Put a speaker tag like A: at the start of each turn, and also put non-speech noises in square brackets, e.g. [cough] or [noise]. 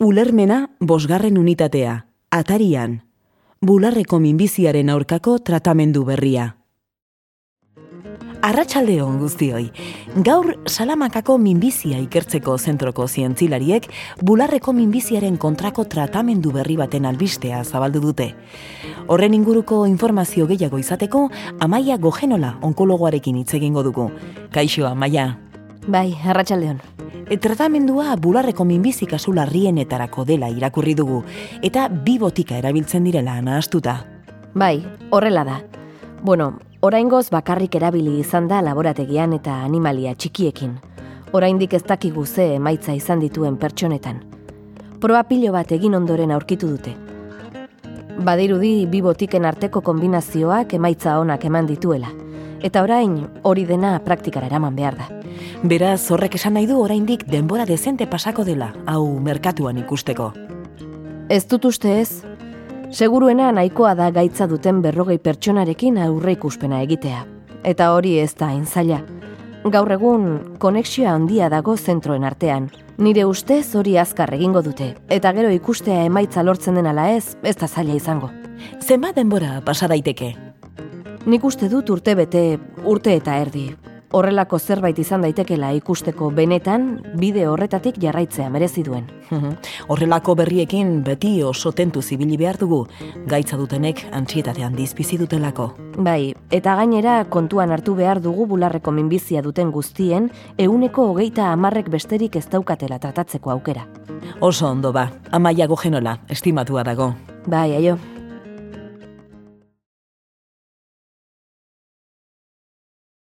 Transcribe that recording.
A: Ulermena bosgarren unitatea, atarian, bularreko minbiziaren aurkako tratamendu berria. Arratxaldeon guztioi, gaur salamakako minbizia ikertzeko zentroko zientzilariek bularreko minbiziaren kontrako tratamendu berri baten albistea zabaldu dute. Horren inguruko informazio gehiago izateko, Amaia Gogenola onkologoarekin hitz egingo dugu. Kaixo, Amaia.
B: Bai, arratsaldeon.
A: E, tratamendua bularreko minbizi kasu larrienetarako dela irakurri dugu, eta bi botika erabiltzen direla nahastuta.
B: Bai, horrela da. Bueno, oraingoz bakarrik erabili izan da laborategian eta animalia txikiekin. Oraindik ez dakigu ze emaitza izan dituen pertsonetan. Proba pilo bat egin ondoren aurkitu dute. Badirudi bi botiken arteko kombinazioak emaitza onak eman dituela. Eta orain hori dena praktikara eraman behar da.
A: Beraz, horrek esan nahi du oraindik denbora dezente pasako dela, hau merkatuan ikusteko.
B: Ez dut uste ez, seguruena nahikoa da gaitza duten berrogei pertsonarekin aurre ikuspena egitea. Eta hori ez da zaila. Gaur egun, konexioa handia dago zentroen artean. Nire ustez hori azkar egingo dute, eta gero ikustea emaitza lortzen den ala ez, ez da zaila izango.
A: Zenbat denbora pasa daiteke?
B: Nik uste dut urte bete, urte eta erdi. Horrelako zerbait izan daitekela ikusteko benetan, bide horretatik jarraitzea merezi duen. [laughs]
A: Horrelako berriekin beti oso tentu zibili behar dugu, gaitza dutenek antxietatean dizpizi dutelako.
B: Bai, eta gainera kontuan hartu behar dugu bularreko minbizia duten guztien, euneko hogeita amarrek besterik ez daukatela tratatzeko aukera.
A: Oso ondo ba, amaiago genola, estimatua dago.
B: Bai, aio.